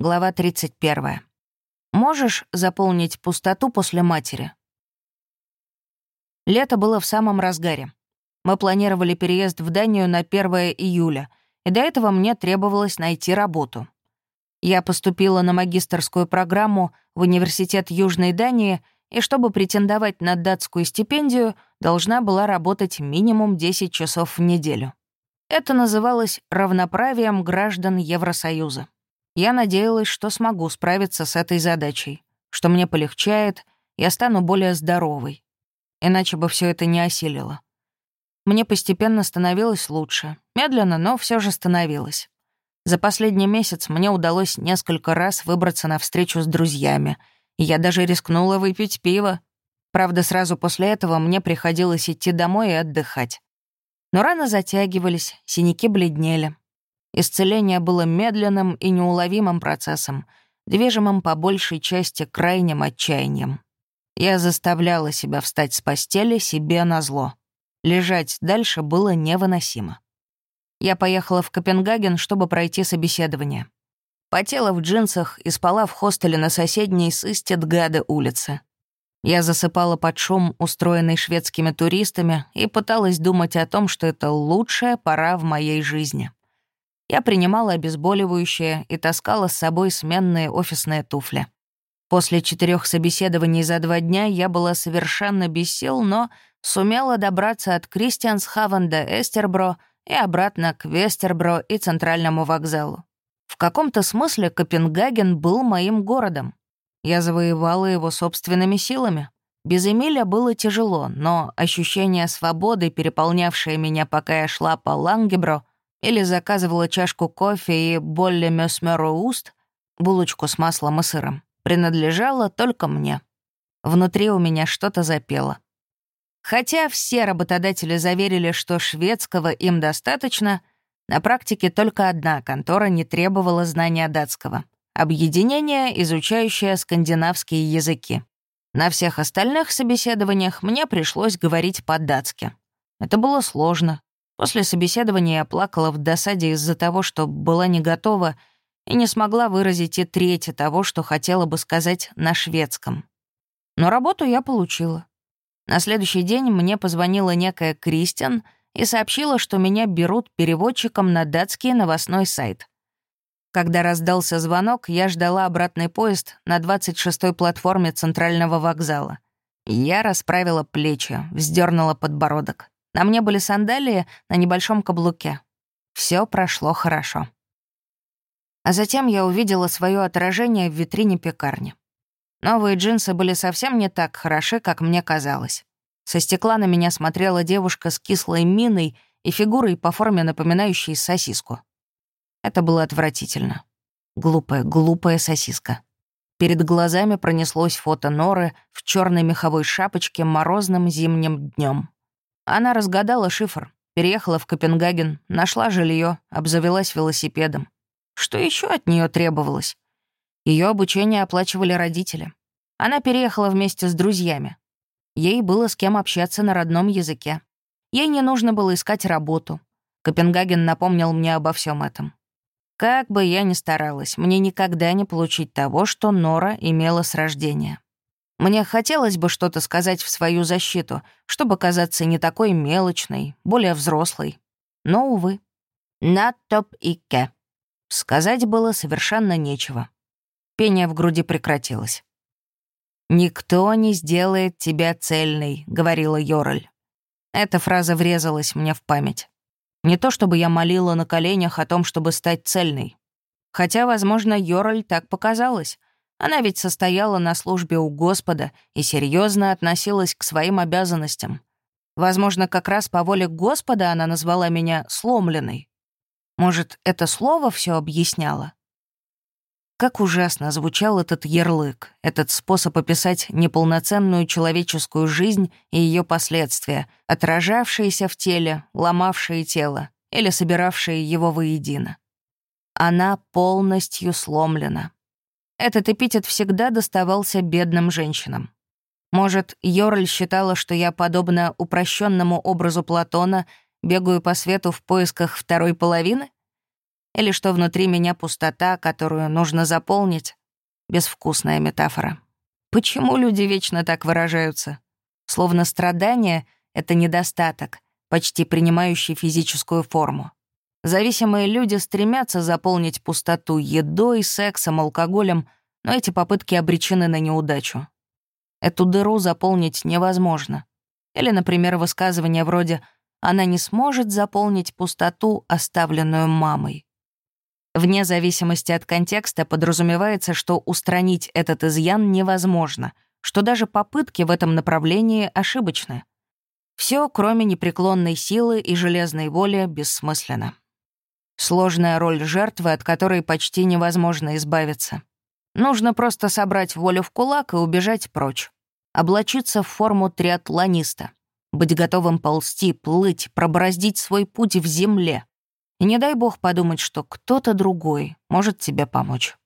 Глава 31. Можешь заполнить пустоту после матери? Лето было в самом разгаре. Мы планировали переезд в Данию на 1 июля, и до этого мне требовалось найти работу. Я поступила на магистрскую программу в Университет Южной Дании и, чтобы претендовать на датскую стипендию, должна была работать минимум 10 часов в неделю. Это называлось равноправием граждан Евросоюза. Я надеялась, что смогу справиться с этой задачей, что мне полегчает, я стану более здоровой. Иначе бы все это не осилило. Мне постепенно становилось лучше. Медленно, но все же становилось. За последний месяц мне удалось несколько раз выбраться на встречу с друзьями, и я даже рискнула выпить пиво. Правда, сразу после этого мне приходилось идти домой и отдыхать. Но раны затягивались, синяки бледнели. Исцеление было медленным и неуловимым процессом, движимым по большей части крайним отчаянием. Я заставляла себя встать с постели себе на зло. Лежать дальше было невыносимо. Я поехала в Копенгаген, чтобы пройти собеседование. Потела в джинсах и спала в хостеле на соседней с Истедгаде улице. Я засыпала под шум, устроенный шведскими туристами, и пыталась думать о том, что это лучшая пора в моей жизни. Я принимала обезболивающее и таскала с собой сменные офисные туфли. После четырех собеседований за два дня я была совершенно без сил, но сумела добраться от Кристиансхавен до Эстербро и обратно к Вестербро и Центральному вокзалу. В каком-то смысле Копенгаген был моим городом. Я завоевала его собственными силами. Без Эмиля было тяжело, но ощущение свободы, переполнявшее меня, пока я шла по Лангебро, или заказывала чашку кофе и болле мёсмёру уст, булочку с маслом и сыром, принадлежало только мне. Внутри у меня что-то запело. Хотя все работодатели заверили, что шведского им достаточно, на практике только одна контора не требовала знания датского — объединение, изучающее скандинавские языки. На всех остальных собеседованиях мне пришлось говорить по-датски. Это было сложно. После собеседования я плакала в досаде из-за того, что была не готова и не смогла выразить и треть того, что хотела бы сказать на шведском. Но работу я получила. На следующий день мне позвонила некая Кристиан и сообщила, что меня берут переводчиком на датский новостной сайт. Когда раздался звонок, я ждала обратный поезд на 26-й платформе центрального вокзала. Я расправила плечи, вздернула подбородок. На мне были сандалии на небольшом каблуке. Все прошло хорошо. А затем я увидела свое отражение в витрине пекарни. Новые джинсы были совсем не так хороши, как мне казалось. Со стекла на меня смотрела девушка с кислой миной и фигурой по форме напоминающей сосиску. Это было отвратительно. Глупая, глупая сосиска. Перед глазами пронеслось фото Норы в черной меховой шапочке морозным зимним днем. Она разгадала шифр, переехала в Копенгаген, нашла жилье, обзавелась велосипедом. Что еще от нее требовалось? Ее обучение оплачивали родители. Она переехала вместе с друзьями. Ей было с кем общаться на родном языке. Ей не нужно было искать работу. Копенгаген напомнил мне обо всем этом. Как бы я ни старалась, мне никогда не получить того, что Нора имела с рождения. Мне хотелось бы что-то сказать в свою защиту, чтобы казаться не такой мелочной, более взрослой. Но, увы. На топ и ке. Сказать было совершенно нечего. Пение в груди прекратилось. «Никто не сделает тебя цельной», — говорила Йораль. Эта фраза врезалась мне в память. Не то чтобы я молила на коленях о том, чтобы стать цельной. Хотя, возможно, Йораль так показалось. Она ведь состояла на службе у Господа и серьезно относилась к своим обязанностям. Возможно, как раз по воле Господа она назвала меня сломленной. Может, это слово все объясняло? Как ужасно звучал этот ярлык, этот способ описать неполноценную человеческую жизнь и ее последствия, отражавшиеся в теле, ломавшие тело или собиравшие его воедино. Она полностью сломлена. Этот эпитет всегда доставался бедным женщинам. Может, Йорль считала, что я, подобно упрощенному образу Платона, бегаю по свету в поисках второй половины? или что внутри меня пустота, которую нужно заполнить. Безвкусная метафора. Почему люди вечно так выражаются? Словно страдание — это недостаток, почти принимающий физическую форму. Зависимые люди стремятся заполнить пустоту едой, сексом, алкоголем, но эти попытки обречены на неудачу. Эту дыру заполнить невозможно. Или, например, высказывание вроде «она не сможет заполнить пустоту, оставленную мамой». Вне зависимости от контекста подразумевается, что устранить этот изъян невозможно, что даже попытки в этом направлении ошибочны. Все, кроме непреклонной силы и железной воли, бессмысленно. Сложная роль жертвы, от которой почти невозможно избавиться. Нужно просто собрать волю в кулак и убежать прочь. Облачиться в форму триатлониста. Быть готовым ползти, плыть, пробороздить свой путь в земле. И не дай бог подумать, что кто-то другой может тебе помочь.